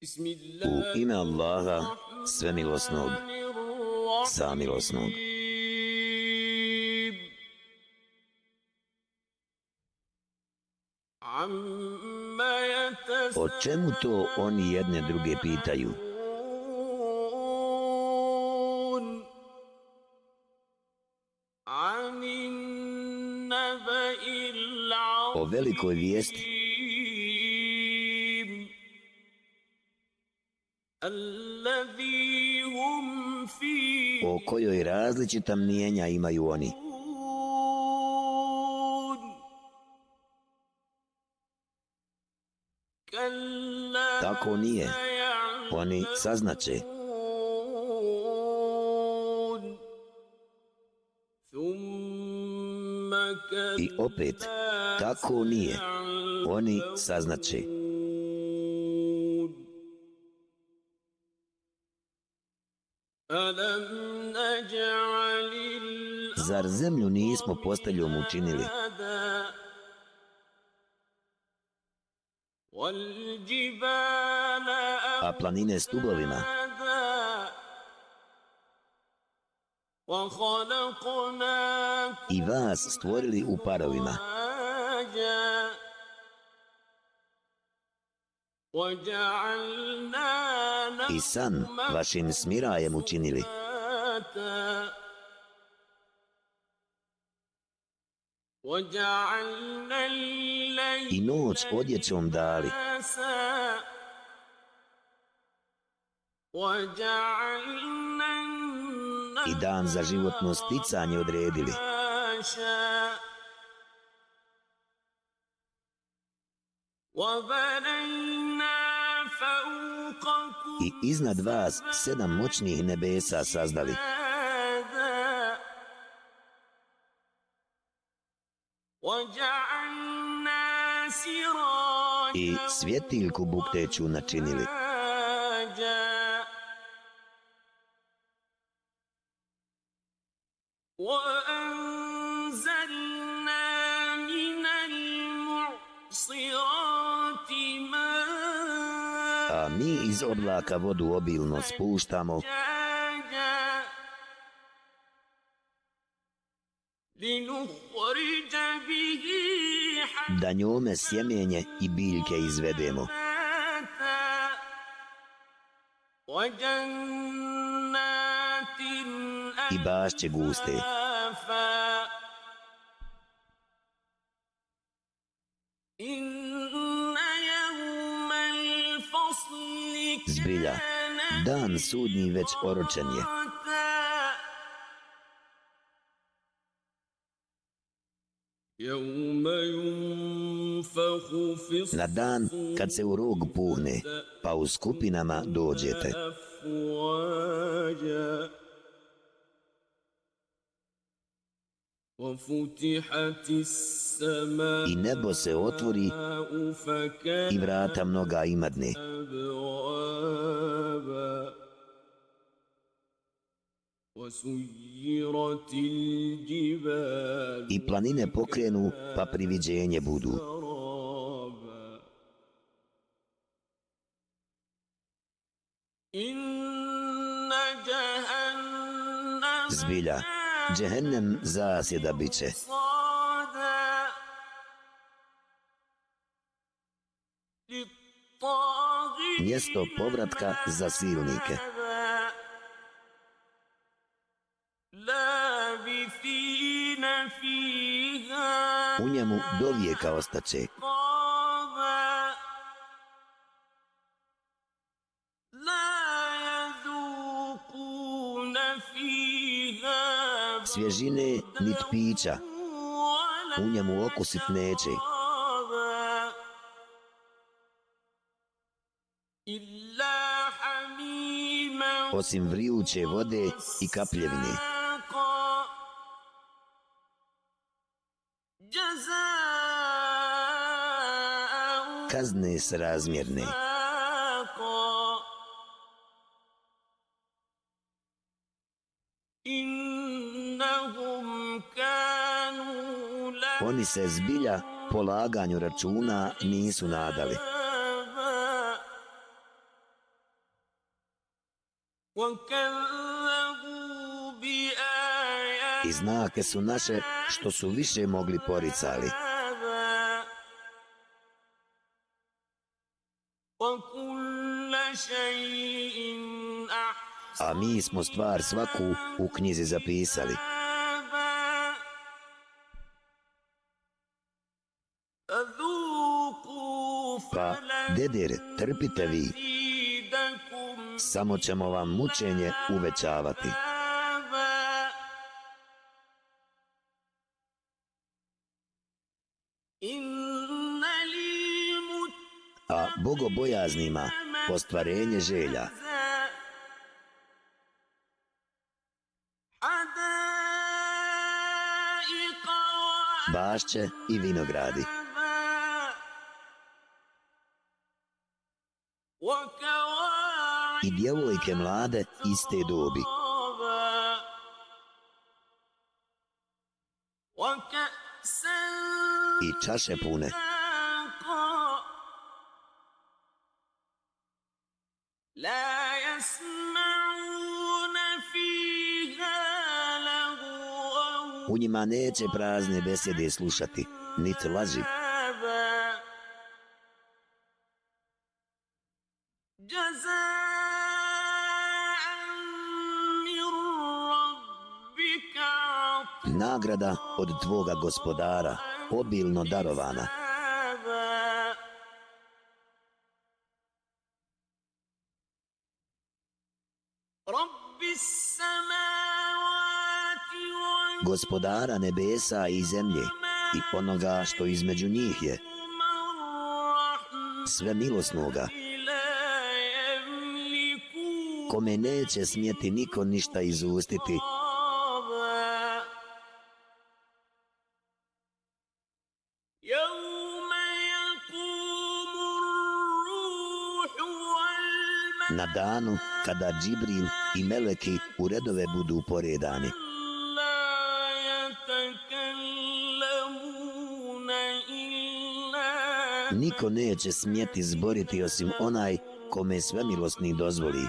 U ime Allaha, svemilosnog, samilosnog. O čemu to oni jedne druge pitaju? O velikoj vijesti kojoj različita mnijenja imaju oni. Tako nije. Oni saznaće. I opet, tako nije. Oni saznače. Zar zemlju nismo posteljom učinili? A planine stubovima? I vas stvorili u parovima? i san vašim smirajem učinili. I noć odjećom dali. I dan za životno sticanje odredili. I iznad vas sedam moćnih nebesa sazdali. I svjetiljku bukteću načinili. mi iz oblaka vodu obilno spuštamo. Da njome sjemenje i biljke izvedemo. I bašće guste. Zbilja, dan sudnji već oročen je. Na dan kad se u rog puhne, pa u skupinama dođete. I nebo se otvori i vrata mnoga imadne. I planine pokrenu pa priviđenje budu. Zbilja, džehennem zasjeda bit će. Mjesto povratka za silnike. Njemu do vijeka ostaće. Svježine nit pića. U njemu okusit neće. Osim vrijuće vode i kapljevine. Kazne s razmjerne. Oni se zbilja polaganju računa nisu nadali. I znake su naše što su više mogli poricali. A mi smo stvar svaku u knjizi zapisali. Pa, dedir, trpite vi. Samo ćemo vam mučenje uvećavati. Bogobojaznima ostvarenje želja. Bašće i vinogradi. I djevojke mlade iste dobi. I čaše pune. U njima neće prazne besede slušati, niti laži. Nagrada od tvoga gospodara, obilno darovana. Gospodara nebesa i zemlje i onoga što između njih je, sve milosnoga, kome neće smjeti niko ništa izustiti, na danu kada Džibril i Meleki u redove budu poredani. Niko neće smjeti zboriti osim onaj kome svemilosni dozvoli.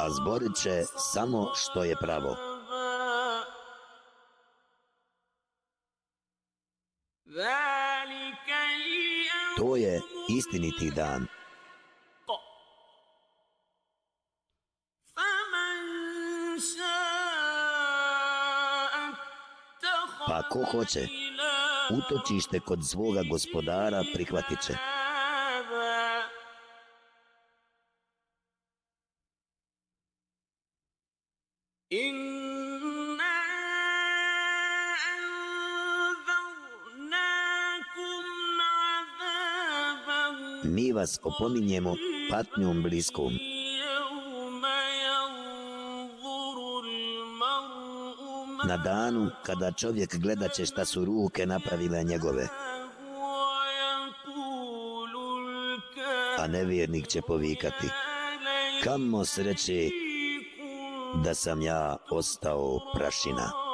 A zborit će samo što je pravo. To je istiniti dan. Pa ko hoće, utočište kod svoga gospodara prihvatit će. Mi vas opominjemo patnjom bliskom. Na danu kada čovjek gleda će šta su ruke napravile njegove. A nevjernik će povikati, kamo sreće da sam ja ostao prašina.